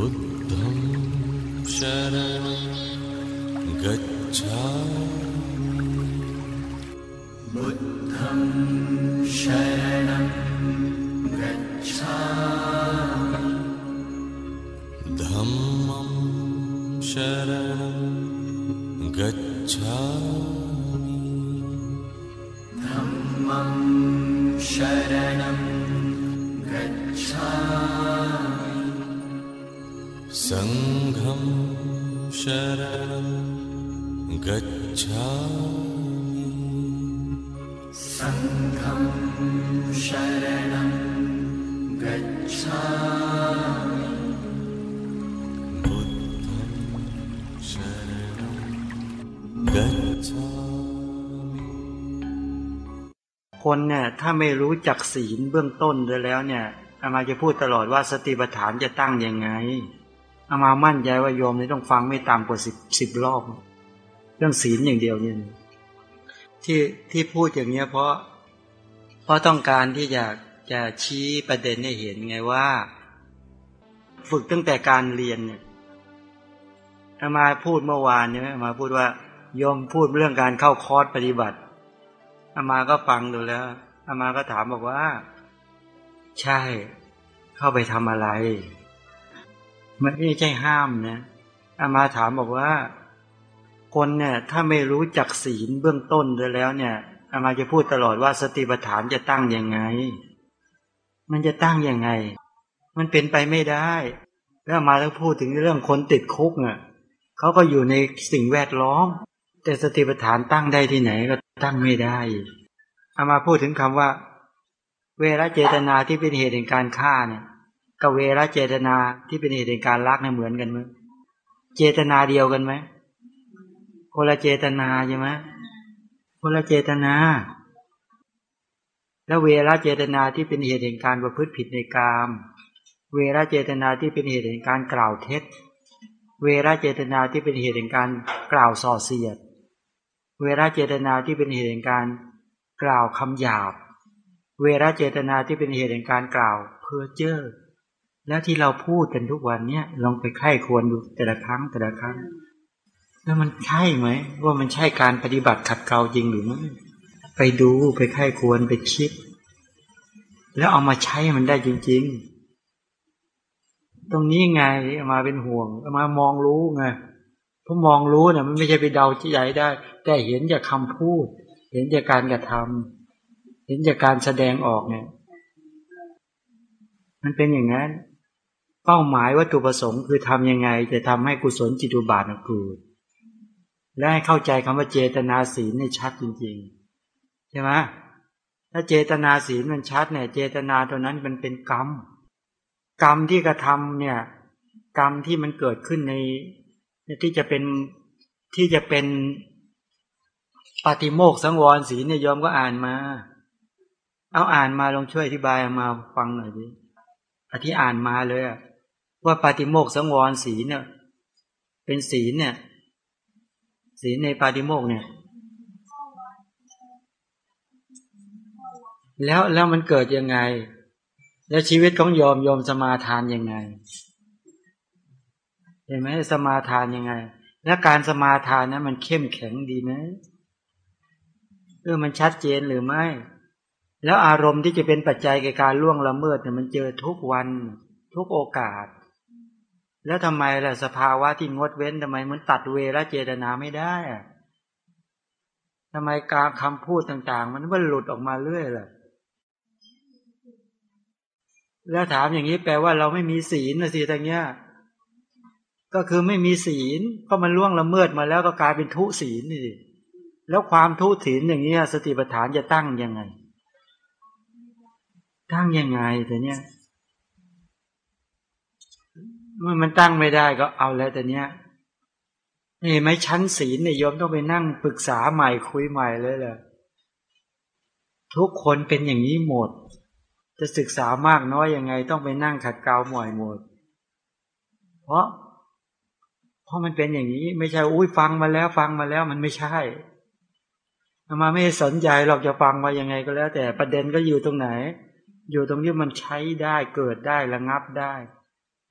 बुद्धं शरणं गच्छामि गच्छामि सङ्घं शरणं गच्छामि बुद्धं शरणं गच्छामि คนเนี่ยถ้าไม่รู้จักศีลเบื้องต้นด้วยแล้วเนี่ยอามาจะพูดตลอดว่าสติปัฏฐานจะตั้งยังไงอามามั่นใจว่าโยมนี่ต้องฟังไม่ต่ำกว่าสิบสิบรอบ เรื่องศีลอย่างเดียวเนี่ยที่ที่พูดอย่างเนี้ยเพราะ เพราะต้องการที่อยากจะชี้ประเด็นให้เห็นไงว่า ฝึกตั้งแต่การเรียนเนี่ยอามาพูดเมื่อวานเนี่ยอามาพูดว่าโยมพูดเรื่องการเข้าคอร์สปฏิบัติอามาก็ฟังดูแล้วอามาก็ถามบอกว่า ใช่ เข้าไปทำอะไร มันไม่ใช่ห้ามนะอามาถามบอกว่า คนเนี่ยถ้าไม่รู้จักศีลเบื้องต้นด้วยแล้วเนี่ยอามาจะพูดตลอดว่าสติปัฏฐานจะตั้งยังไง มันจะตั้งยังไง มันเป็นไปไม่ได้ แล้วอามาแล้วพูดถึงเรื่องคนติดคุกเนี่ยเขาก็อยู่ในสิ่งแวดล้อม แต่สติปัฏฐานตั้งได้ที่ไหนก็ตั้งไม่ได้อามาพูดถึงคำว่า เวรเจตนาที่เป็นเหตุแห่งการฆ่าเนี่ยกับเวรเจตนาที่เป็นเหตุแห่งการรักเนี่ยเหมือนกันไหมเจตนาเดียวกันไหม คนละเจตนาใช่ไหมคนละเจตนา แล้วเวรเจตนาที่เป็นเหตุแห่งการประพฤติผิดในกาม เวรเจตนาที่เป็นเหตุแห่งการกล่าวเท็จ เวรเจตนาที่เป็นเหตุแห่งการกล่าวส่อเสียด เวรเจตนาที่เป็นเหตุแห่งการกล่าวคำหยาบ เวรเจตนาที่เป็นเหตุแห่งการกล่าวเพ้อเจ้อแล้วที่เราพูดกันทุกวันเนี้ยลองไปไข้ควรดูแต่ละครั้งแต่ละครั้ง แล้วมันใช่ไหม ว่ามันใช่การปฏิบัติขัดเกลาจริงหรือไม่ ไปดูไปไข้ควรไปคิด แล้วเอามาใช้มันได้จริง ๆ ตรงนี้ไงมาเป็นห่วงมามองรู้ไงเพราะมองรู้เนี่ยมันไม่ใช่ไปเดาใจได้ แต่เห็นจากคำพูด เห็นจากการกระทำเห็นจากการแสดงออกเนี่ย มันเป็นอย่างนั้นเป้าหมายวัตถุประสงค์คือทำยังไง จะทำให้กุศลจิตุบาทเกิด และให้เข้าใจคำว่าเจตนาศีลให้ชัดจริงๆ ใช่ไหมถ้าเจตนาศีลมันชัดเนี่ย เจตนาตัวนั้นมันเป็นกรรม กรรมที่กระทำเนี่ย กรรมที่มันเกิดขึ้นในที่จะเป็นที่จะเป็นปาติโมกสังวรศีลเนี่ยยอมก็อ่านมา เอาอ่านมาลองช่วยอธิบายมาฟังหน่อยดิอธิอ่านมาเลยอะว่าปาติโมกสังวรศีลเนี่ย เป็นศีลเนี่ย ศีลในปาติโมกเนี่ย แล้วแล้วมันเกิดยังไง แล้วชีวิตของโยมโยมสมาทานยังไง เห็นไหมสมาทานยังไง แล้วการสมาทานนะมันเข้มแข็งดีไหมเออมันชัดเจนหรือไม่ แล้วอารมณ์ที่จะเป็นปัจจัยแก่การล่วงละเมิดเนี่ยมันเจอทุกวันทุกโอกาส แล้วทำไมล่ะสภาวะที่งดเว้นทำไมมันตัดเวรเจตนาไม่ได้อะทำไมการคำพูดต่าง ๆ มันมันหลุดออกมาเรื่อยล่ะ แล้วถามอย่างนี้แปลว่าเราไม่มีศีลนะสิทางเนี้ย ก็คือไม่มีศีลก็มันล่วงละเมิดมาแล้วก็กลายเป็นทุศีลนี่สิแล้วความทุศีลอย่างนี้สติปัฏฐานจะตั้งยังไง ตั้งยังไงแต่เนี้ย เมื่อมันตั้งไม่ได้ก็เอาแล้วแต่เนี้ยนี่ไหมชั้นศีลเนี่ยโยมต้องไปนั่งปรึกษาใหม่คุยใหม่เลยแหละทุกคนเป็นอย่างนี้หมด จะศึกษามากน้อยยังไง ต้องไปนั่งขัดเกลาหม่อยหมด เพราะ เพราะมันเป็นอย่างนี้ ไม่ใช่อุ้ยฟังมาแล้ว ฟังมาแล้วมันไม่ใช่มาไม่สนใจหรอกจะฟังมายังไงก็แล้ว แต่ประเด็นก็อยู่ตรงไหน อยู่ตรงที่มันใช้ได้เกิดได้ระงับได้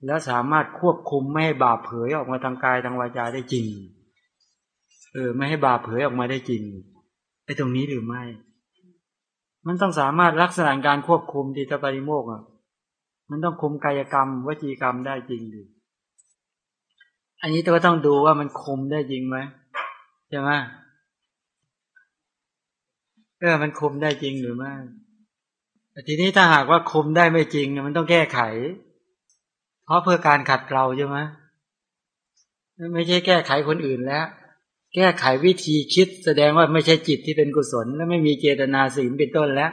แล้วสามารถควบคุมไม่ให้บาปเผยออกมาทางกายทางวาจาได้จริง เออ ไม่ให้บาปเผยออกมาได้จริงไอ้ตรงนี้หรือไม่ มันต้องสามารถลักษณะการควบคุมที่ตปริโมกอะ มันต้องคุมกายกรรมวจีกรรมได้จริงดิอันนี้ตัวต้องดูว่ามันคุมได้จริงไหมใช่ไหมเออมันคุมได้จริงหรือไม่ทีนี้ถ้าหากว่าคุมได้ไม่จริงมันต้องแก้ไข เพราะเพื่อการขัดเกลาใช่ไหมไม่ใช่แก้ไขคนอื่นแล้ว แก้ไขวิธีคิดแสดงว่าไม่ใช่จิตที่เป็นกุศล และไม่มีเจตนาศีลเป็นต้นแล้ว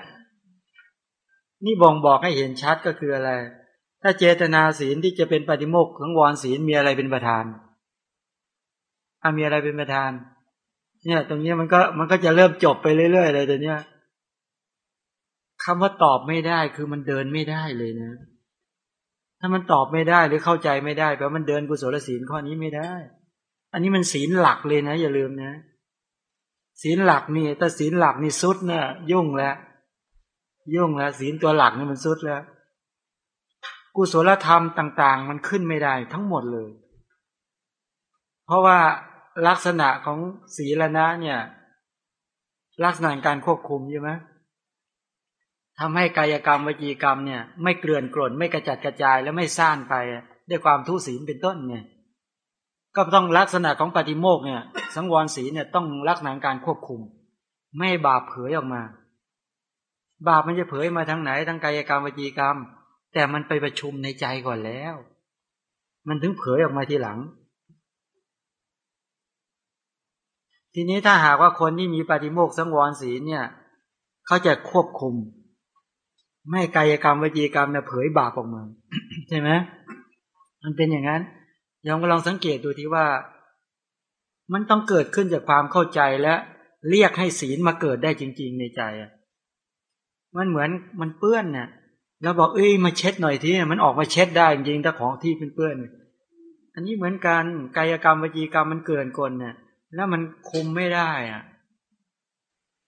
นี่บ่งบอกให้เห็นชัดก็คืออะไร ถ้าเจตนาศีลที่จะเป็นปฏิโมกข์ของวรศีลมีอะไรเป็นประธานอามีอะไรเป็นประธาน เนี่ย ตรงนี้มันก็มันก็จะเริ่มจบไปเรื่อยๆเลยแต่เนี้ยคำว่าตอบไม่ได้คือมันเดินไม่ได้เลยนะ ถ้ามันตอบไม่ได้หรือเข้าใจไม่ได้แปลว่ามันเดินกุศลศีลข้อนี้ไม่ได้ อันนี้มันศีลหลักเลยนะ อย่าลืมนะ ศีลหลักนี่แต่ศีลหลักนี่สุดเนี่ยยุ่งแล้วยุ่งแล้วศีลตัวหลักนี่มันสุดแล้ว กุศลธรรมต่าง ๆ มันขึ้นไม่ได้ทั้งหมดเลย เพราะว่าลักษณะของศีลนะเนี่ย ลักษณะการควบคุมใช่ไหม ทำให้กายกรรมวจีกรรมเนี่ย ไม่เกลื่อนกล่นไม่กระจัดกระจายและไม่ซ่านไปด้วยความทุศีลเป็นต้นเนี่ย ก็ต้องลักษณะของปฏิโมกเนี่ย สังวรศีเนี่ยต้องลักษณะการควบคุม ไม่บาปเผยออกมา บาปมันจะเผยมาทางไหนทางกายกรรมวจีกรรม แต่มันไปประชุมในใจก่อนแล้ว มันถึงเผยออกมาทีหลัง ทีนี้ถ้าหากว่าคนที่มีปฏิโมกสังวรศีเนี่ยเขาจะควบคุม ไม่กายกรรมวจีกรรมเนี่ยเผยบาปออกมาใช่ไหมมันเป็นอย่างนั้นยองก็ลองสังเกตดูที่ว่า มันต้องเกิดขึ้นจากความเข้าใจและเรียกให้ศีลมาเกิดได้จริง ๆ ในใจอะมันเหมือนมันเปื้อนเนี่ยเราบอกเอ้ยมาเช็ดหน่อยทีมันออกมาเช็ดได้จริงๆถ้าของที่เป็นเปื้อนอันนี้เหมือนกันกายกรรมวจีกรรมมันเกินกลเนี่ยแล้วมันคุมไม่ได้อะ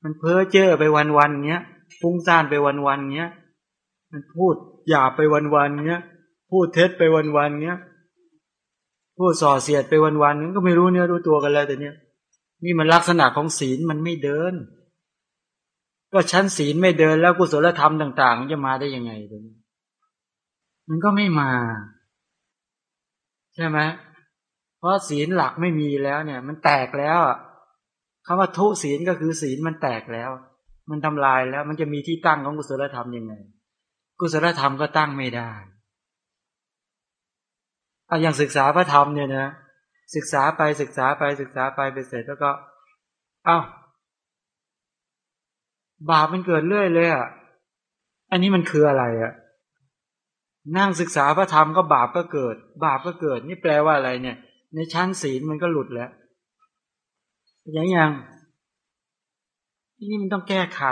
มันเพ้อเจ้อไปวันๆเงี้ยฟุ้งซ่านไปวันๆเงี้ย มันพูดหยาบไปวันๆเงี้ย พูดเท็จไปวันๆเงี้ย พูดส่อเสียดไปวันๆนั้นก็ไม่รู้เนื้อรู้ตัวกันแล้วแต่เนี้ยนี่มันลักษณะของศีลมันไม่เดิน ก็ชั้นศีลไม่เดิน แล้วกุศลธรรมต่างๆมันจะมาได้ยังไงตรงนี้มันก็ไม่มา ใช่ไหมเพราะศีลหลักไม่มีแล้วเนี่ย มันแตกแล้วคำว่าทุศีลก็คือศีลมันแตกแล้ว มันทำลายแล้ว มันจะมีที่ตั้งของกุศลธรรมยังไง กุศลธรรมก็ตั้งไม่ได้อาอย่างศึกษาพระธรรมเนี่ยนะศึกษาไปศึกษาไปศึกษาไปไปเสร็จแล้วก็อา้าวบาปมันเกิดเรื่อยเลยอะ อันนี้มันคืออะไรอะ นั่งศึกษาพระธรรมก็บาปก็เกิด บาปก็เกิด นี่แปลว่าอะไรเนี่ย ในชั้นศีลมันก็หลุดแล้วอย่างย่างนี่มันต้องแก้ไข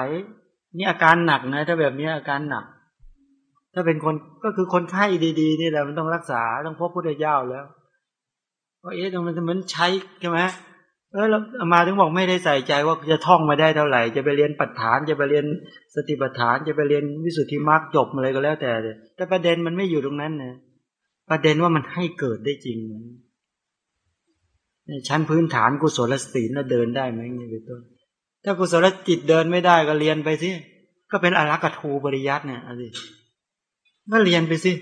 นี่อาการหนักนะ ถ้าแบบนี้อาการหนัก ถ้าเป็นคนก็คือคนไข้ดีๆนี่แหละมันต้องรักษาต้องพบพุทธเจ้าแล้วเพราะเอ๊ะตรงนั้นมันใช้ใช่ไหมเออเรามาถึงบอกไม่ได้ใส่ใจว่าจะท่องมาได้เท่าไหร่ จะไปเรียนปัจฐาน จะไปเรียนสติปัฏฐาน จะไปเรียนวิสุทธิมรรคจบอะไรก็แล้วแต่แต่ประเด็นมันไม่อยู่ตรงนั้นนะประเด็นว่ามันให้เกิดได้จริงในชั้นพื้นฐานกุศลศีลเราเดินได้ไหมนี่เป็นต้นถ้ากุศลจิตเดินไม่ได้ก็เรียนไปสิก็เป็นอรักถูบริยัติเนี่ยอะไร ก็เรียนไปสิ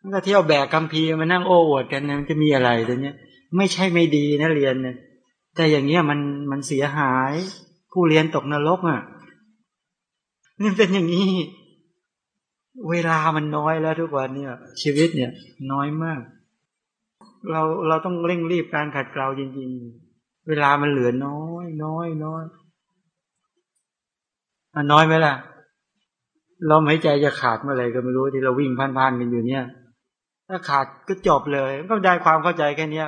มันก็เที่ยวแบกกัมพีมานั่งโอ้อวดกันมันจะมีอะไรตัวเนี้ย ไม่ใช่ไม่ดีนะเรียนเนี่ยแต่อย่างเงี้ยมันมันเสียหาย ผู้เรียนตกนรกอะนี่เป็นอย่างนี้ เวลามันน้อยแล้วทุกวันเนี่ย ชีวิตเนี่ย น้อยมาก เราเราต้องเร่งรีบการขัดเกลาจริงๆ เวลามันเหลือน้อย น้อยน้อยมันน้อยไหมล่ะ ลมหายใจจะขาดเมื่อไหร่ก็ไม่รู้ที่เราวิ่งพันๆกันอยู่เนี่ย ถ้าขาดก็จบเลยก็ได้ความเข้าใจแค่นี้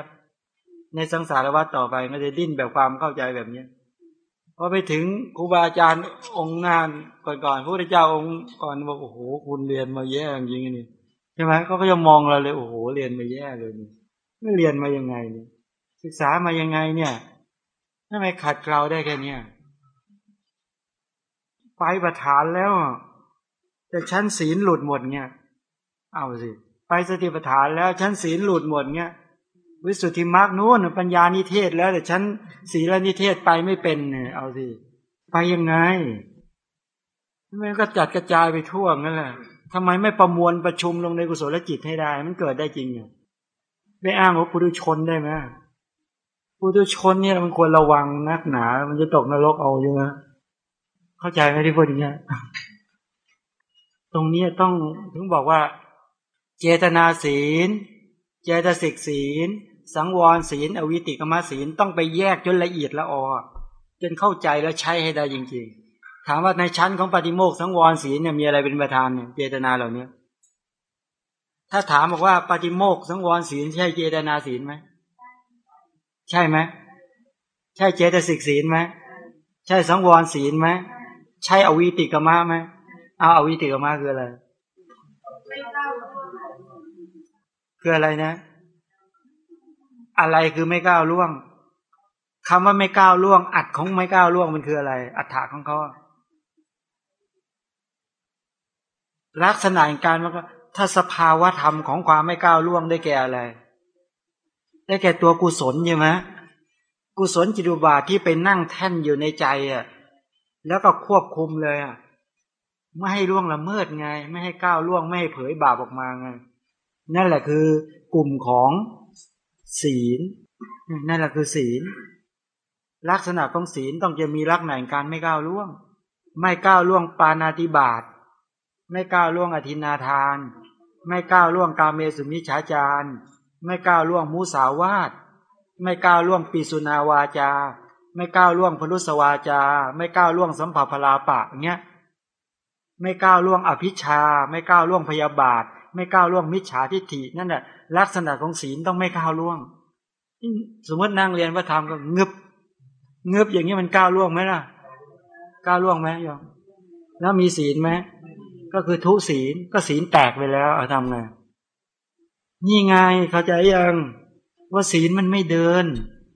ในสังสารวัฏต่อไปก็จะดิ้นแบบความเข้าใจแบบเนี้ยพอไปถึงครูบาอาจารย์องค์นานก่อนๆพระพุทธเจ้าองค์ก่อนบอกโอ้โหคุณเรียนมาแย่จริงนี่ใช่ไหมเขาก็จะมองเราเลยโอ้โหเรียนมาแย่เลยนี่ไม่เรียนมายังไงเนี่ยศึกษามายังไงเนี่ยทำไมขัดเกลาได้แค่เนี้ยไปประฐานแล้ว แต่ชั้นศีลหลุดหมดเนี่ยเอาสิ ไปสติปัฏฐานแล้วฉันศีลหลุดหมดเงี้ยวิสุทธิมรรคนู้นปัญญานิเทศแล้ว แต่ฉันศีลนิเทศไปไม่เป็นเนี่ยเอาสิ ไปยังไงมันก็จัดกระจายไปทั่วงั้นแหละทำไมไม่ประมวลประชุมลงในกุศลจิตให้ได้ มันเกิดได้จริงเนี่ยไม่อ้างว่าปุถุชนได้ไหมปุถุชนเนี่ยมันควรระวังนักหนา มันจะตกนรกเอาใช่ไหมเข้าใจไหมที่พูดอย่างเงี้ย ตรงนี้ต้องถึงบอกว่า เจตนาศีล เจตสิกศีล สังวรศีล อวิติกรรมศีลต้องไปแยกจนละเอียดละออจนเข้าใจแล้วใช้ให้ได้จริงๆ ถามว่าในชั้นของปฏิโมกข์สังวรศีลเนี่ยมีอะไรเป็นประธานเนี่ยเจตนาเหล่านี้ถ้าถามบอกว่าปฏิโมกข์สังวรศีลใช่เจตนาศีลไหมใช่ไหมใช่เจตสิกศีลไหมใช่สังวรศีลไหมใช่อวิติกรรมะไหม เอาอวิติกรรมะคืออะไรคืออะไรนะ อะไรคือไม่ก้าวล่วงคำว่าไม่ก้าวล่วง อัดของไม่ก้าวล่วงมันคืออะไร อัฏฐาของเขาลักษณะการมันก็ถ้าสภาวะธรรมของความไม่ก้าวล่วงได้แก่อะไร ได้แก่ตัวกุศลใช่ไหมกุศลจิตุบาทที่ไปนั่งแท่นอยู่ในใจอะ แล้วก็ควบคุมเลยอะ ไม่ให้ล่วงละเมิดไง ไม่ให้ก้าวล่วงไม่ให้เผยบาปออกมาไง นั่นแหละคือกลุ่มของศีล นั่นแหละคือศีล ลักษณะของศีลต้องจะมีลักษณะการไม่ก้าวล่วง ไม่ก้าวล่วงปานาติบาตไม่ก้าวล่วงอธินาทาน ไม่ก้าวล่วงกาเมสุมิฉาจารไม่ก้าวล่วงมุสาวาทไม่ก้าวล่วงปีสุนาวาจา ไม่ก้าวล่วงพลุสวาจา ไม่ก้าวล่วงสัมผัสพลาปะเงี้ย ไม่ก้าวล่วงอภิชา ไม่ก้าวล่วงพยาบาท ไม่ก้าวล่วงมิจฉาทิฏฐินั่นแหละลักษณะของศีลต้องไม่ก้าวล่วง สมมตินั่งเรียนพระธรรมก็เงึบเงึบอย่างนี้มันก้าวล่วงไหมล่ะก้าวล่วงไหมยอมแล้วมีศีลไหมก็คือทุศีลก็ศีลแตกไปแล้วเอาทำไงนี่ไงเข้าใจยังว่าศีลมันไม่เดิน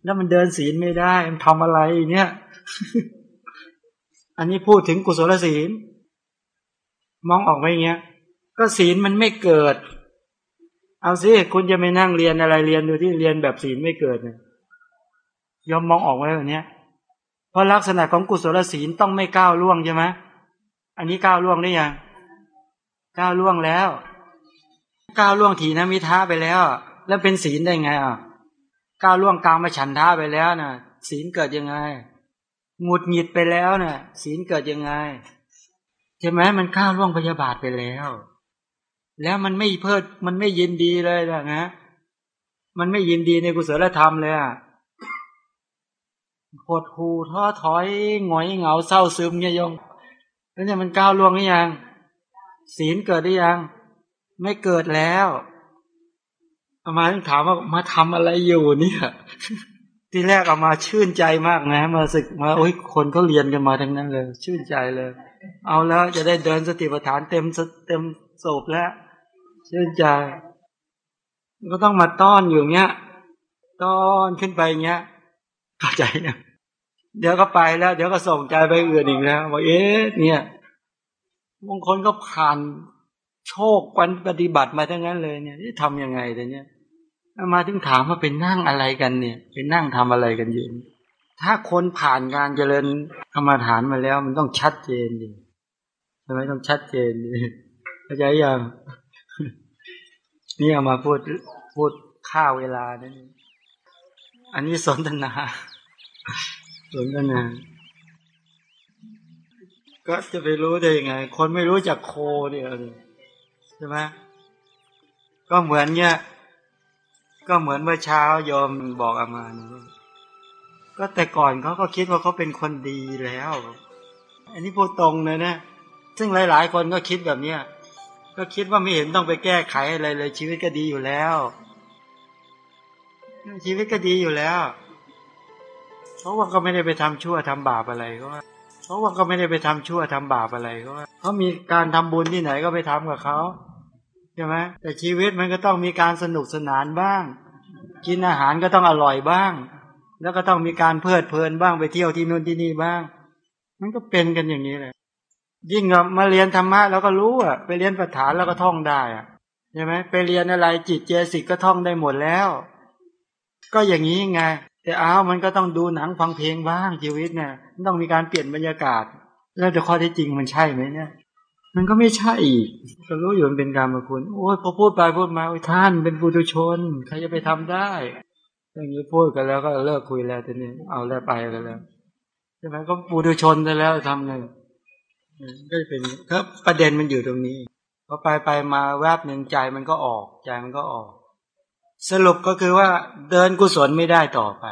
แล้วมันเดินศีลไม่ได้ มันทำอะไรเนี่ย อันนี้พูดถึงกุศลศีล มองออกไหมเงี้ย ก็ศีลมันไม่เกิด เอาสิคุณจะไม่นั่งเรียนอะไรเรียนดูที่เรียนแบบศีลไม่เกิดเนี่ยยอมมองออกไหมแบบนี้ยเพราะลักษณะของกุศลศีลต้องไม่ก้าวล่วงใช่ไหมอันนี้ก้าวล่วงได้ยังก้าวล่วงแล้วก้าวล่วงถีนมิท้าไปแล้ว แล้วเป็นศีลได้ไงอะก้าวล่วงกลางมาฉันท้าไปแล้วน่ะ ศีลเกิดยังไง หงุดหงิดไปแล้วน่ะ ศีลเกิดยังไง ใช่ไหมมันก้าวล่วงพยาบาทไปแล้ว แล้วมันไม่เพิดมันไม่ยินดีเลยนะนะมันไม่ยินดีในกุศลธรรมเลยอะหดหูท้อถอยหงอยเหงาเศร้าซึมเนี่ยยงแล้วเนี่ยมันก้าวล่วงหรือยัง ศีลเกิดหรือยัง ไม่เกิดแล้วอามาต้องถามว่ามาทำอะไรอยู่เนี่ยที่แรกเอามาชื่นใจมากนะ มาศึกมาโอ้ยคนเขาเรียนกันมาทั้งนั้นเลย ชื่นใจเลย เอาแล้วจะได้เดินสติปัฏฐานเต็มเต็มโศบแล้วเชื่นใจก็ต้องมาต้อนอยู่เงี้ย ต้อนขึ้นไปเงี้ยเข้าใจเนี่ยเดี๋ยวก็ไปแล้ว เดี๋ยวก็ส่งใจไปอื่นอีกแล้วบอกเอ๊ะเนี่ยบางคนก็ผ่านโชคปันปฏิบัติมาทั้งนั้นเลยเนี่ยที่ทำยังไงแต่เนี้ยมาถึงถามว่าเป็นนั่งอะไรกันเนี่ยเป็นนั่งทำอะไรกันอยู่ ถ้าคนผ่านการเจริญกรรมฐานมาแล้ว มันต้องชัดเจนดิใช่ไหมต้องชัดเจนดิเข้าใจยังนี่เอามาพูดพูดค่าเวลานั่นอันนี้สนทนาสนทนาก็จะไปรู้ได้ยังไง คนไม่รู้จักโคเนี่ยใช่ไหมก็เหมือนเนี่ย ก็เหมือนเมื่อเช้ายอมบอกอามาเนี่ย ก็แต่ก่อนเขาก็คิดว่าเขาเป็นคนดีแล้ว อันนี้พูดตรงเลยนะ ซึ่งหลาย ๆ คนก็คิดแบบเนี้ยก็คิดว่าไม่เห็นต้องไปแก้ไขอะไรเลย ชีวิตก็ดีอยู่แล้ว ชีวิตก็ดีอยู่แล้วเพราะว่าก็ไม่ได้ไปทำชั่วทำบาปอะไรก็ว่าเพราะว่าก็ไม่ได้ไปทำชั่วทำบาปอะไรก็ว่าเขามีการทำบุญที่ไหนก็ไปทำกับเขาใช่ไหมแต่ชีวิตมันก็ต้องมีการสนุกสนานบ้าง กินอาหารก็ต้องอร่อยบ้าง แล้วก็ต้องมีการเพลิดเพลินบ้างไปเที่ยวที่นู่นที่นี่บ้าง มันก็เป็นกันอย่างนี้เลยยิ่งมาเรียนธรรมะเราก็รู้อะ ไปเรียนปัฏฐานเราก็ท่องได้อะใช่ไหมไปเรียนอะไรจิตเจสิกก็ท่องได้หมดแล้ว ก็อย่างนี้ไงแต่อ้าวมันก็ต้องดูหนังฟังเพลงบ้างชีวิตเนี่ยต้องมีการเปลี่ยนบรรยากาศ แล้วจะข้อที่จริงมันใช่ไหมเนี่ย มันก็ไม่ใช่อีกก็รู้อยู่มันเป็นการมาคุณ โอ้ยพอพูดไปพูดมาโอ้ยท่านเป็นปุถุชน ใครจะไปทำได้ อย่างนี้พูดกันแล้วก็เลิกคุยแล้วทีนี้เอาแล้วไปกันแล้วใช่ไหมก็ปุถุชนไปแล้วทำไงก็เป็นครับประเด็นมันอยู่ตรงนี้พอไปไปมาแวบหนึ่งใจมันก็ออกใจมันก็ออก สรุปก็คือว่าเดินกุศลไม่ได้ต่อไป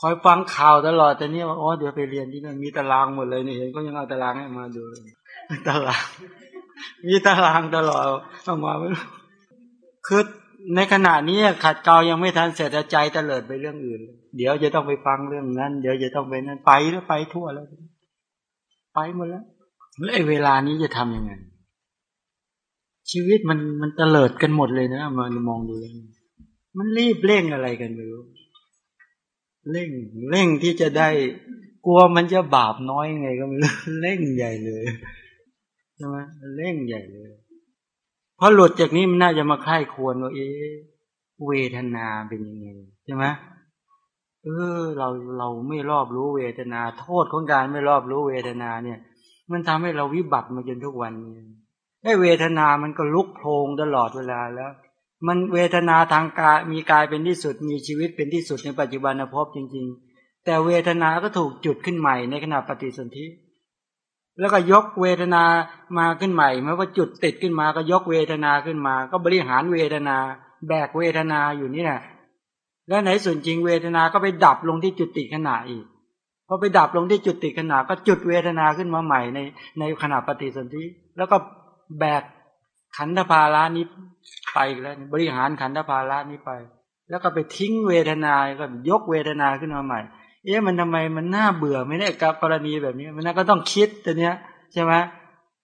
คอยฟังข่าวตลอดแต่นี่ว่าอ๋อเดี๋ยวไปเรียนที่นั่นมีตารางหมดเลยเนี่เห็นก็ยังเอาตารางให้มาดูตาราง มีตารางตลอดเอามาไม่รู้คือ ในขณะนี้ขัดเกลายังไม่ทันเสร็จใจเตลิดไปเรื่องอื่น เดี๋ยวจะต้องไปฟังเรื่องนั้น เดี๋ยวจะต้องไปนั้นไปแล้วไปทั่วแล้ว ไปหมดแล้วแล้วไอ้เวลานี้จะทํำยังไง ชีวิตมันมันเตลิดกันหมดเลยนะมามองดูแล้วมันรีบเร่งอะไรกันไม่รู้เร่งเร่งที่จะได้ กลัวมันจะบาปน้อยไงก็ไม่รู้เร่งใหญ่เลยใช่ไหมเร่งใหญ่เลย พราะหลุดจากนี้มันน่าจะมาค่ายควรว่าเอ๊เวทนาเป็นยังไงใช่ไหมเออ เราเราไม่รอบรู้เวทนา โทษของการไม่รอบรู้เวทนาเนี่ย มันทำให้เราวิบัติมาจนทุกวันนี้ไอ้เวทนามันก็ลุกโพลงตลอดเวลาแล้ว มันเวทนาทางกายมีกายเป็นที่สุด มีชีวิตเป็นที่สุดในปัจจุบันภพจริง ๆ แต่เวทนาก็ถูกจุดขึ้นใหม่ในขณะปฏิสนธิ แล้วก็ยกเวทนามาขึ้นใหม่ไม่ว่าจุดติดขึ้นมาก็ยกเวทนาขึ้นมา ก็บริหารเวทนา แบกเวทนาอยู่นี่แหละแล้วไหนส่วนจริงเวทนาก็ไปดับลงที่จุดติดขณะอีกพอไปดับลงที่จุดติดขณะก็จุดเวทนาขึ้นมาใหม่ในในขณะปฏิสนธิแล้วก็แบกขันธภาระนี้ไปแล้วบริหารขันธภาระนี้ไป แล้วก็ไปทิ้งเวทนาก็ยกเวทนาขึ้นมาใหม่ เอ๊ะมันทำไมมันน่าเบื่อไม่ได้กับกรณีแบบนี้ มันก็ต้องคิดตัวเนี้ยใช่ไหม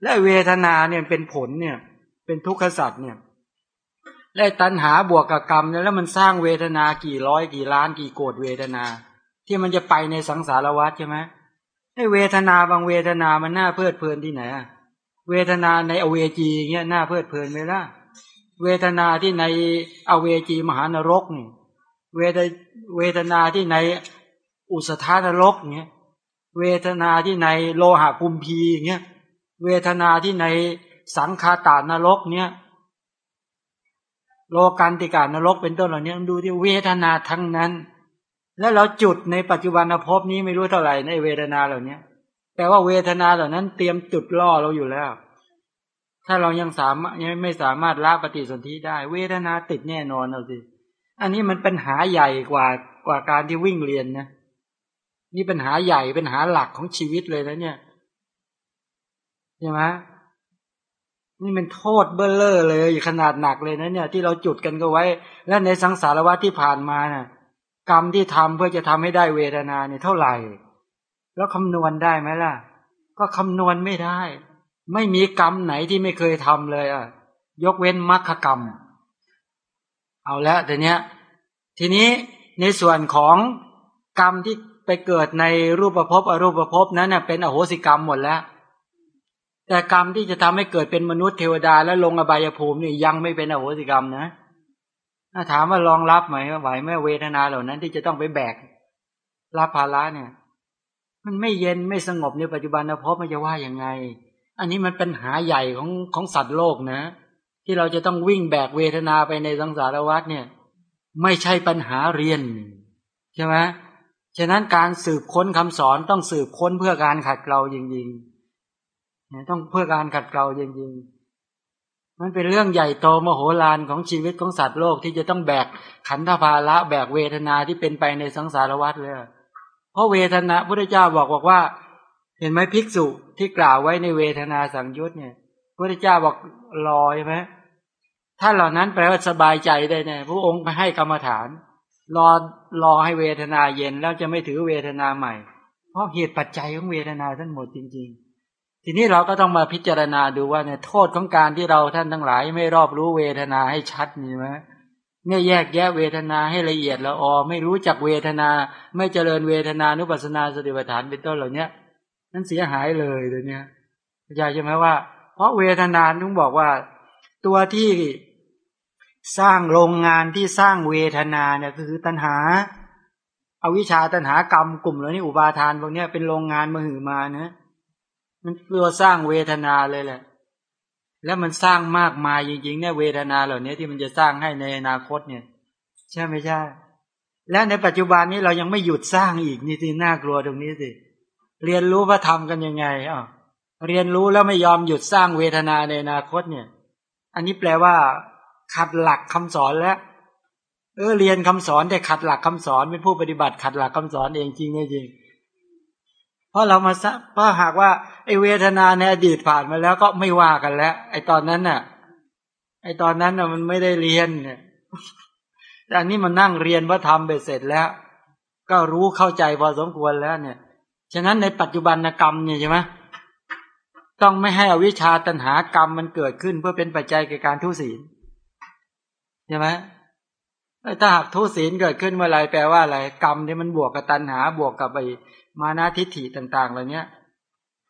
และเวทนาเนี่ยเป็นผลเนี่ย เป็นทุกขสัตว์เนี่ยและตัณหาบวกกับกรรมเนี่ยแล้วมันสร้างเวทนากี่ร้อยกี่ล้านกี่โกดเวทนา ที่มันจะไปในสังสารวัฏใช่ไหมไอ้เวทนาบางเวทนามันน่าเพลิดเพลินที่ไหนอะเวทนาในอเวจีเงี้ยน่าเพลิดเพลินไหมล่ะเวทนาที่ในอเวจีมหานรกนี่เวทเวทนาที่ใน อุสธานรกเงี้ยเวทนาที่ในโลหะกุมพีเงี้ยเวทนาที่ในสังคาตานรกเนี้ยโลกันติกานรกเป็นต้นเหล่านี้ดูที่เวทนาทั้งนั้น แล้วเราจุดในปัจจุบันภพนี้ไม่รู้เท่าไหร่ในเวทนาเหล่านี้แต่ว่าเวทนาเหล่านั้นเตรียมจุดล่อเราอยู่แล้ว ถ้าเรายังสามารถยังไม่สามารถละปฏิสนธิได้ เวทนาติดแน่นอนเอาสิอันนี้มันเป็นหาใหญ่กว่ากว่าการที่วิ่งเรียนนะ นี่ปัญหาใหญ่เป็นหาหลักของชีวิตเลยนะเนี่ยใช่ไหมนี่เป็นโทษเบ้อเลอร์เลยขนาดหนักเลยนะเนี่ย ที่เราจุดกันก็ไว้ และในสังสารวัฏที่ผ่านมานะ่ะ กรรมที่ทำเพื่อจะทำให้ได้เวทนาเนี่ยเท่าไหร่ แล้วคำนวณได้ไหมล่ะ ก็คำนวณไม่ได้ ไม่มีกรรมไหนที่ไม่เคยทำเลยอะ ยกเว้นมรรคกรรม เอาแล้วแต่เนี้ย ทีนี้ในส่วนของกรรมที่ ไปเกิดในรูปภพอรูปภพนั้นเน่ยเป็นอโหสิกรรมหมดแล้ว แต่กรรมที่จะทำให้เกิดเป็นมนุษย์เทวดาและลงอบายภูมินี่ยังไม่เป็นอโหสิกรรมนะถ้าถามว่ารองรับไหมไหวไหมเวทนาเหล่านั้นที่จะต้องไปแบกรับภาระเนี่ย มันไม่เย็นไม่สงบในปัจจุบันนะเพราะมันจะว่าอย่างไง อันนี้มันเป็นหาใหญ่ของของสัตว์โลกนะ ที่เราจะต้องวิ่งแบกเวทนาไปในสังสารวัฏเนี่ย ไม่ใช่ปัญหาเรียนใช่ไหม ฉะนั้นการสืบค้นคำสอนต้องสืบค้นเพื่อการขัดเกลาจริงๆต้องเพื่อการขัดเกลาจริงๆ มันเป็นเรื่องใหญ่โตมโหฬารของชีวิตของสัตว์โลกที่จะต้องแบกขันธภาระแบกเวทนาที่เป็นไปในสังสารวัฏเลย เพราะเวทนาพระเจ้าบอกบอกว่า เห็นไหมภิกษุที่กล่าวไว้ในเวทนาสังยุตเนี่ยพระเจ้าบอกรอใช่ไหมถ้าเหล่านั้นแปลว่าสบายใจได้เนี่ยพระองค์ไปให้กรรมฐาน รอรอให้เวทนาเย็นแล้วจะไม่ถือเวทนาใหม่ เพราะเหตุปัจจัยของเวทนาทั้งหมดจริง ๆ ทีนี้เราก็ต้องมาพิจารณาดูว่าเนี่ยโทษของการที่เราท่านทั้งหลาย ไม่รอบรู้เวทนาให้ชัดนี่ไหมเนี่ยแยกแยะเวทนาให้ละเอียดล้วอ๋อไม่รู้จักเวทนา ไม่เจริญเวทนานุปัสนาสติปัฏฐานเป็นต้นเหล่านี้นั้นเสียหายเลยเลยเนี่ยเข้าใจใช่ไหมว่า เพราะเวทนาต้องบอกว่า ตัวที่ สร้างโรงงานที่สร้างเวทนาเนี่ยคือตัณหาเอาวิชาตัณหากรรมกลุ่มเหล่านี้อุปาทานพวกนี้เป็นโรงงานมหือมานะมันตัวสร้างเวทนาเลยแหละ แล้วมันสร้างมากมายจริงๆเนี่ยเวทนาเหล่านี้ที่มันจะสร้างให้ในอนาคตเนี่ย ใช่ไม่ใช่ และในปัจจุบันนี้เรายังไม่หยุดสร้างอีกนี่ที่น่ากลัวตรงนี้สิเรียนรู้ว่าทำกันยังไงอะเรียนรู้แล้วไม่ยอมหยุดสร้างเวทนาในอนาคตเนี่ย อันนี้แปลว่า ขัดหลักคำสอนแล้ว เออเรียนคำสอนแต่ขัดหลักคำสอนเป็นผู้ปฏิบัติขัดหลักคำสอนเองจริงไม่จริง เพราะเรามาซะเพราะหากว่าไอเวทนาในอดีตผ่านมาแล้วก็ไม่ว่ากันแล้ว ไอตอนนั้นน่ะ ไอตอนนั้นน่ะมันไม่ได้เรียนเนี่ยแต่อันนี้มันนั่งเรียนว่าทำไปเสร็จแล้ว ก็รู้เข้าใจพอสมควรแล้วเนี่ย ฉะนั้นในปัจจุบันกรรมเนี่ยใช่ไหมต้องไม่ให้อวิชชาตัณหากรรมมันเกิดขึ้นเพื่อเป็นปัจจัยแก่การทุศีล ใช่ไหมถ้าหากทุศีลเกิดขึ้นเมื่อไรแปลว่าอะไรกรรมที่มันบวกกับตัณหาบวกกับไปมานาทิฐิต่างๆเหล่านี้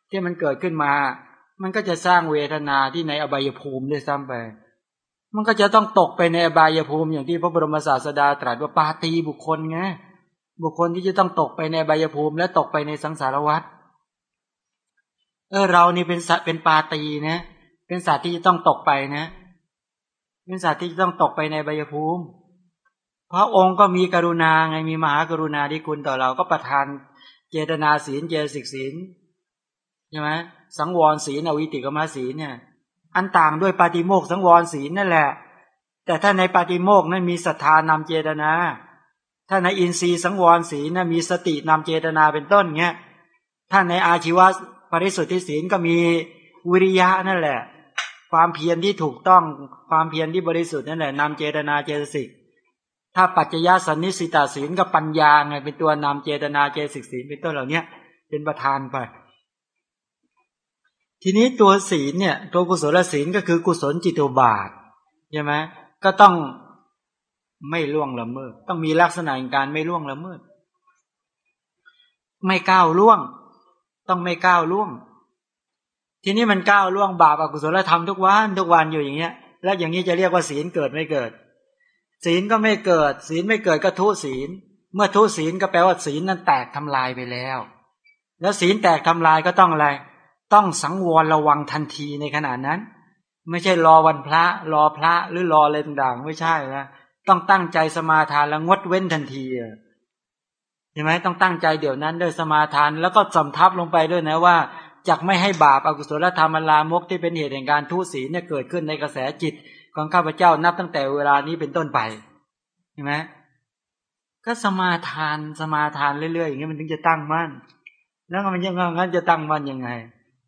ที่มันเกิดขึ้นมา มันก็จะสร้างเวทนาที่ในอบายภูมิด้วยซ้ำไป มันก็จะต้องตกไปในอบายภูมิอย่างที่พระบรมศาสดาตรัสว่าปาตีบุคคลไงบุคคลที่จะต้องตกไปในอบายภูมิ และตกไปในสังสารวัฏเออเรานี่เป็นสัตว์เป็นปาตีนะ เป็นสัตว์ที่จะต้องตกไปนะเป็นสัตว์ที่ต้องตกไปในอบายภูมิ พระองค์ก็มีกรุณาไงมีมหากรุณาที่คุณต่อเราก็ประทานเจตนาศีลเจสิกศีลใช่ไหมสังวรศีลอวิติกมาศีลเนี่ย อันต่างด้วยปาติโมกสังวรศีลนั่นแหละ แต่ถ้าในปาติโมกนั้นมีศรัทธานำเจตนา ถ้าในอินทรีย์สังวรศีลนั้นมีสตินำเจตนาเป็นต้นเงี้ยถ้าในอาชีวะปริสุทธิศีลก็มีวิริยะนั่นแหละ ความเพียรที่ถูกต้องความเพียรที่บริสุทธิ์นั่นแหละนำเจตนาเจตสิกถ้าปัจจยสันนิสิตาศีลกับปัญญาไงเป็นตัวนำเจตนาเจตสิกศีลเป็นต้นเหล่านี้เป็นประธานไป ทีนี้ตัวศีลเนี่ย ตัวกุศลศีลก็คือกุศลจิตวบาทใช่ไหมก็ต้องไม่ล่วงละเมิด ต้องมีลักษณะการไม่ล่วงละเมิด ไม่ก้าวล่วง ต้องไม่ก้าวล่วง ทีนี้มันก้าวล่วงบาปอกุศลธรรมทุกวันทุกวันอยู่อย่างเงี้ย แล้วอย่างนี้จะเรียกว่าศีลเกิดไม่เกิด ศีลก็ไม่เกิด ศีลไม่เกิดก็ทุศีล เมื่อทุศีลก็แปลว่าศีลนั้นแตกทำลายไปแล้ว แล้วศีลแตกทำลายก็ต้องอะไร ต้องสังวรระวังทันทีในขณะนั้น ไม่ใช่รอวันพระ รอพระหรือรออะไรต่างๆ ไม่ใช่นะต้องตั้งใจสมาทานแล้วงดเว้นทันทีเห็นไหมต้องตั้งใจเดี๋ยวนั้นด้วยสมาทานแล้วก็สำทับลงไปด้วยนะว่า จะไม่ให้บาปอากุศลธรรมลามกที่เป็นเหตุแห่งการทุศีลเนี่ยเกิดขึ้นในกระแสจิตของข้าพเจ้านับตั้งแต่เวลานี้เป็นต้นไปเห็นไหมก็สมาทานสมาทานเรื่อยๆอย่างเงี้ยมันถึงจะตั้งมั่นแล้วมันยังงั้นจะตั้งมั่นยังไง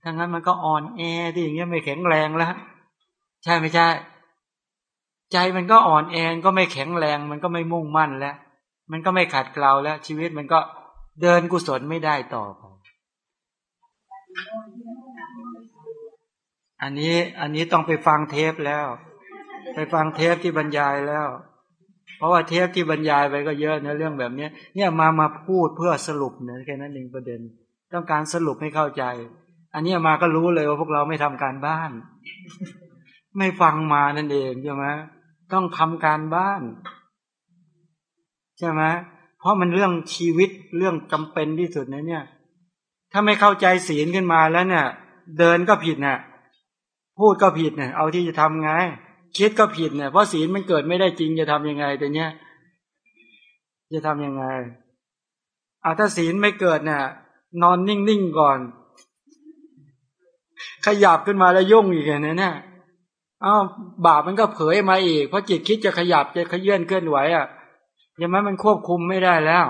ถ้างั้นมันก็อ่อนแอที่อย่างเงี้ยไม่แข็งแรงแล้วใช่ไม่ใช่ ใจมันก็อ่อนแอก็ไม่แข็งแรง มันก็ไม่มุ่งมั่นแล้ว มันก็ไม่ขัดเกลาแล้ว ชีวิตมันก็เดินกุศลไม่ได้ต่อไป อันนี้อันนี้ต้องไปฟังเทปแล้ว ไปฟังเทปที่บรรยายแล้ว เพราะว่าเทปที่บรรยายไปก็เยอะนะเรื่องแบบนี้เนี่ยมามาพูดเพื่อสรุปเนะแค่นั้นเองประเด็น ต้องการสรุปให้เข้าใจ อันนี้มาก็รู้เลยว่าพวกเราไม่ทำการบ้าน ไม่ฟังมานั่นเองใช่ไหมต้องทำการบ้าน ใช่ไหมเพราะมันเรื่องชีวิตเรื่องจำเป็นที่สุดนะเนี่ย ถ้าไม่เข้าใจศีลขึ้นมาแล้วเนี่ย เดินก็ผิดนะ่ะพูดก็ผิดเนี่ยเอาที่จะทำไง คิดก็ผิดเนี่ยเพราะศีลมันเกิดไม่ได้จริงจะทํำยังไงแต่เนี้ยจะทํำยังไงอาถ้าศีลไม่เกิดเนี่ยนอนนิ่งๆก่อน ขยับขึ้นมาแล้วยุ่งอีกเนี่ยเนี่ยอ้าวบาปมันก็เผยมาอีกเพราะจิตคิดจะขยับจะขยื่นเคลื่อนไหวอะยังไงมันควบคุมไม่ได้แล้ว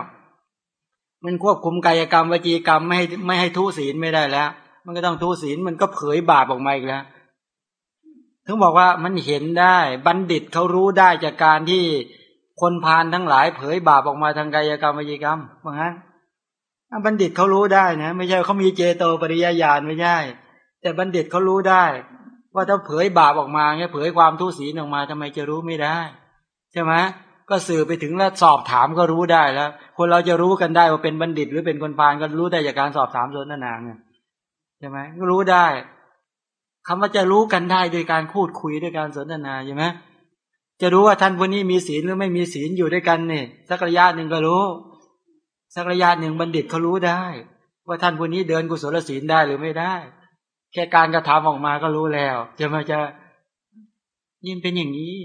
มันควบคุมกายกรรมวจีกรรมไม่ให้ไม่ให้ทุศีลไม่ได้แล้ว มันก็ต้องทุศีลมันก็เผยบาปออกมาอีกแล้วถึงบอกว่ามันเห็นได้บัณฑิตเขารู้ได้จากการที่คนพานทั้งหลาย เผยบาปออกมาทางกายกรรมวิจิกรรมว่างั้นบัณฑิตเขารู้ได้นะ ไม่ใช่เขามีเจโตปริยญาณไม่ใช่ แต่บัณฑิตเขารู้ได้ ว่าถ้าเผยบาปออกมาเนี่ยเผยความทุศีลออกมาทำไมจะรู้ไม่ได้ ใช่ไหม ก็สื่อไปถึงแล้วสอบถามก็รู้ได้แล้ว คนเราจะรู้กันได้ว่าเป็นบัณฑิต หรือเป็นคนพานก็รู้ได้จากการสอบถามสนทนาเนี่ยใช่ไหมก็รู้ได้คำว่าจะรู้กันได้โดยการพูดคุยด้วยการสนทนาใช่ไหมจะรู้ว่าท่านคนนี้มีศีลหรือไม่มีศีลอยู่ด้วยกันเนี่ยสักระยะหนึ่งก็รู้สักระยะหนึ่งบัณฑิตเขารู้ได้ ว่าท่านคนนี้เดินกุศลศีลได้หรือไม่ได้ แค่การกระทำออกมาก็รู้แล้วจะมาจะยิ่งเป็นอย่างนี้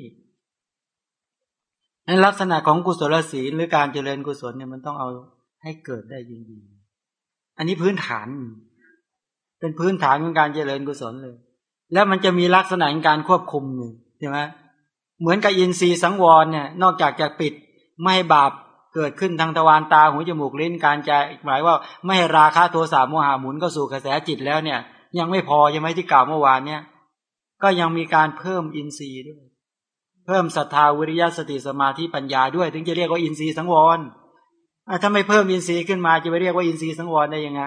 ในลักษณะของกุศลศีลหรือการเจริญกุศลเนี่ยมันต้องเอาให้เกิดได้จริงๆอันนี้พื้นฐาน เป็นพื้นฐานของการเจริญกุศลเลย แล้วมันจะมีลักษณะของการควบคุมหนึ่งใช่ไหมเหมือนกับอินทรีย์สังวรเนี่ย นอกจากจะปิดไม่ให้บาปเกิดขึ้นทางทวารตาหูจมูกลิ้นการใจหมายว่าไม่ให้ราคะโทสะโมหะหมุนก็สู่กระแสจิตแล้วเนี่ย ยังไม่พอใช่ไหมที่กล่าวเมื่อวานเนี่ย ก็ยังมีการเพิ่มอินทรีย์ด้วย เพิ่มศรัทธาวิริยะสติสมาธิปัญญาด้วย ถึงจะเรียกว่าอินทรีย์สังวรถ้าไม่เพิ่มอินทรีย์ขึ้นมาจะไปเรียกว่าอินทรีย์สังวรได้ยังไง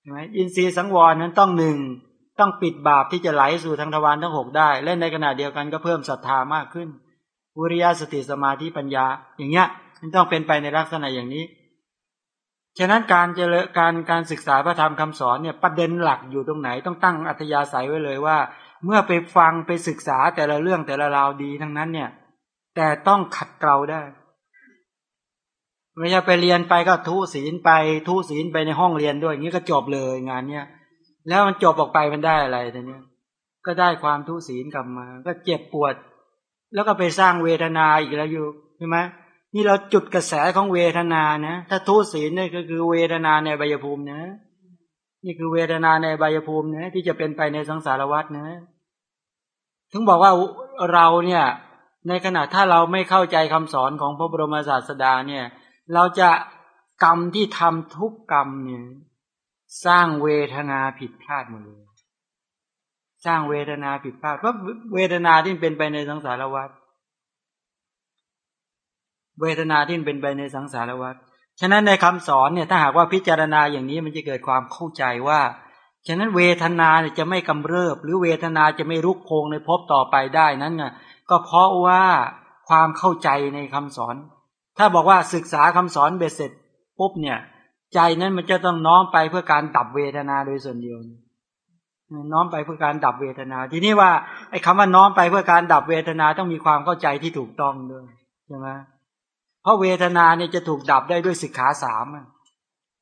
ใช่ไหมอินทรีย์สังวรนั้นต้องหนึ่งต้องปิดบาปที่จะไหลสู่ทางทวารทั้งหกได้ และในขณะเดียวกันก็เพิ่มศรัทธามากขึ้นวิริยะสติสมาธิปัญญา อย่างเงี้ยมันต้องเป็นไปในลักษณะอย่างนี้ ฉะนั้นการเจริญการการศึกษาพระธรรมคำสอนเนี่ยประเด็นหลักอยู่ตรงไหนต้องตั้งอัธยาศัยไว้เลยว่า เมื่อไปฟังไปศึกษาแต่ละเรื่องแต่ละราวดีทั้งนั้นเนี่ย แต่ต้องขัดเกลาได้ไม่ใช่ไปเรียนไปก็ทุศีลไปทุศีลไปในห้องเรียนด้วยอย่างนี้ก็จบเลยงานเนี้ยแล้วมันจบออกไปมันได้อะไรแต่เนี้ยก็ได้ความทุศีลกลับมา ก็เจ็บปวด แล้วก็ไปสร้างเวทนาอีกแล้วอยู่ใช่ไหมนี่เราจุดกระแสของเวทนานะ ถ้าทุศีลนี่ก็คือเวทนาในใบยภูมินะ นี่คือเวทนาในใบยภูมินะที่จะเป็นไปในสังสารวัฏนะถึงบอกว่าเราเนี่ยในขณะถ้าเราไม่เข้าใจคำสอนของพระบรมศาสดาเนี่ย เราจะกรรมที่ทำทุกกรรมเนี่ยสร้างเวทนาผิดพลาดหมดเลยสร้างเวทนาผิดพลาดเพราะเวทนาที่เป็นไปในสังสารวัฏเวทนาที่เป็นไปในสังสารวัฏ ฉะนั้นในคำสอนเนี่ยถ้าหากว่าพิจารณาอย่างนี้มันจะเกิดความเข้าใจว่า ฉะนั้นเวทนาเนี่ยจะไม่กำเริบ หรือเวทนาจะไม่รุกโพงในภพต่อไปได้นั้นไงก็เพราะว่าความเข้าใจในคำสอน ถ้าบอกว่าศึกษาคำสอนเบสเสร็จปุ๊บเนี่ย ใจนั้นมันจะต้องน้อมไปเพื่อการดับเวทนาโดยส่วนเดียวน้อมไปเพื่อการดับเวทนา ทีนี้ว่าไอ้คาว่าน้อมไปเพื่อการดับเวทนาต้องมีความเข้าใจที่ถูกต้องด้วยใช่ไหม เพราะเวทนาเนี่ยจะถูกดับได้ด้วยสิกขาสาม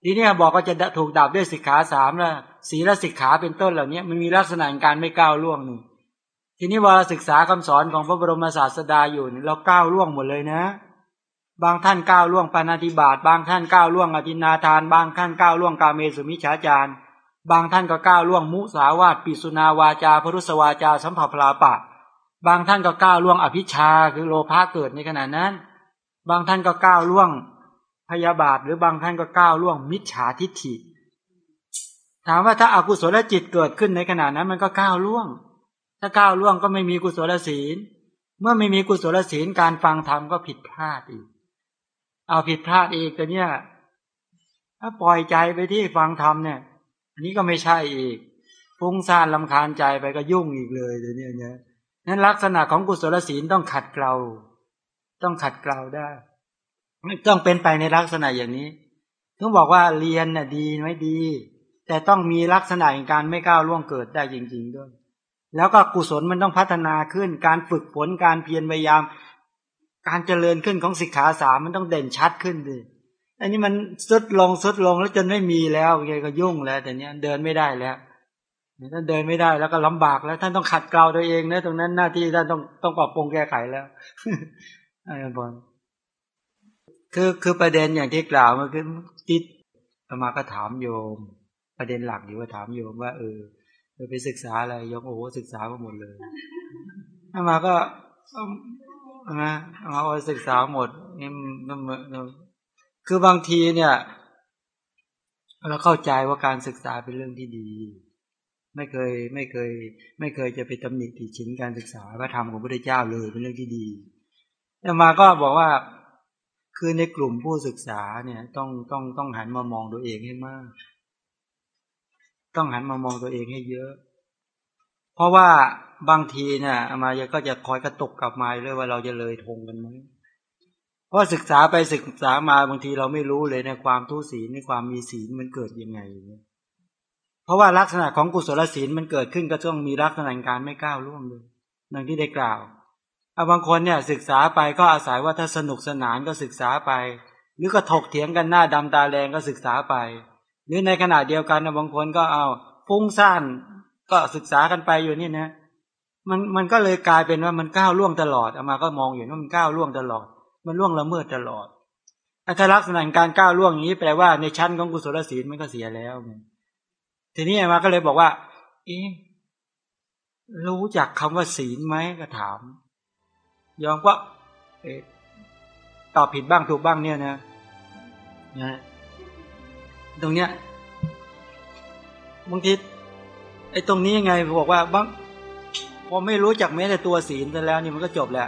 ทีนี้บอกว่าจะถูกดับด้วยสิกขาสามแล้วศีลสิกขาเป็นต้นเหล่านี้มันมีลักษณะการไม่ก้าวล่วงนึ่ทีนี้ว่าศึกษาคำสอนของพระบรมศาสดาอยู่เราก้าวล่วงหมดเลยนะ บางท่านก้าวล่วงปานาติบาตบางท่านก้าวล่วงอธินาทาน บางท่านก้าวล่วงกาเมสุมิฉาจาร บางท่านก็ก้าวล่วงมุสาวาตปิสุนาวาจาพรุสวาจาสัมผัสพลาปะ บางท่านก็ก้าวล่วงอภิชาคือโลภะเกิดในขณะนั้น บางท่านก็ก้าวล่วงพยาบาทหรือบางท่านก็ก้าวล่วงมิจฉาทิฏฐิ ถามว่าถ้าอากุศลจิตเกิดขึ้นในขณะนั้นมันก็ก้าวล่วง ถ้าก้าวล่วงก็ไม่มีกุศลศีล เมื่อไม่มีกุศลศีลการฟังธรรมก็ผิดพลาดอีก เอาผิดพลาดอีกแต่เนี่ยถ้าปล่อยใจไปที่ฟังธรรมเนี่ย อันนี้ก็ไม่ใช่อีกฟุ้งซ่านลำคาญใจไปก็ยุ่งอีกเลยเดี๋ยวนี้เนี่ยนั้นลักษณะของกุศลศีลต้องขัดเกลา ต้องขัดเกลาได้ต้องเป็นไปในลักษณะอย่างนี้ต้องบอกว่าเรียนน่ะดีไม่ดี แต่ต้องมีลักษณะในการไม่ก้าวล่วงเกิดได้จริง ๆ ด้วย แล้วก็กุศลมันต้องพัฒนาขึ้น การฝึกฝนการเพียรพยายาม การเจริญขึ้นของสิกขาสามมันต้องเด่นชัดขึ้นดิอันนี้มันสุดลงสุดลงแล้วจนไม่มีแล้วไงก็ยุ่งแล้ว แต่เนี้ยเดินไม่ได้แล้วท่านเดินไม่ได้แล้วก็ลำบากแล้ว ท่านต้องขัดเกลาตัวเองนะตรงนั้นหน้าที่ท่านต้องต้องปรับปรุงแก้ไขแล้ว ไอ้บอลคือคือประเด็นอย่างที่กล่าวเมื่อกี้ที่มาก็ถามโยม ประเด็นหลักอยู่ว่าถามโยมว่า เออไปศึกษาอะไรยกโอ้โหศึกษามาหมดเลยมาก็นะเอาไปศึกษาหมดนี่มันคือบางทีเนี่ย เราเข้าใจว่าการศึกษาเป็นเรื่องที่ดี ไม่เคยไม่เคย ไม่เคยจะไปตำหนิติชินการศึกษาพระธรรมของพระพุทธเจ้าเลยเป็นเรื่องที่ดี แต่มาก็บอกว่าคือในกลุ่มผู้ศึกษาเนี่ยต้องต้องต้องหันมามองตัวเองให้มาก ต้องหันมามองตัวเองให้เยอะ เพราะว่าบางทีเนี่ยมาก็จะคอยกระตุกกลับมาเลยว่าเราจะเลยทงกันไหมเพราะศึกษาไปศึกษามาบางทีเราไม่รู้เลยในความทุศีลในความมีศีลมันเกิดยังไง เพราะว่าลักษณะของกุศลศีลมันเกิดขึ้นก็ต้องมีลักษณะการไม่ก้าวล่วงเลยดังที่ได้กล่าว เอาบางคนเนี่ยศึกษาไปก็อาศัยว่าถ้าสนุกสนานก็ศึกษาไป หรือก็ถกเถียงกันหน้าดำตาแดงก็ศึกษาไป หรือในขณะเดียวกันบางคนก็เอาฟุ้งซ่านก็ศึกษากันไปอยู่นี่นะมันมันก็เลยกลายเป็นว่ามันก้าวล่วงตลอดเอามาก็มองอยู่ว่ามันก้าวล่วงตลอด มันล่วงละเมิดตลอดถ้าลักษณะการก้าวล่วงอย่างนี้แปลว่าในชั้นของกุศลศีลมันก็เสียแล้วทีนี้อามาก็เลยบอกว่า เอ๊รู้จักคำว่าศีลไหมก็ถาม ยอมก็เอ๊ะตอบผิดบ้างถูกบ้างเนี่ยนะนะตรงเนี้ยบางทีไอ้ตรงนี้ยังไงบอกว่าบางพอไม่รู้จักแม้แต่ตัวศีลซะแล้วนี่มันก็จบแหละ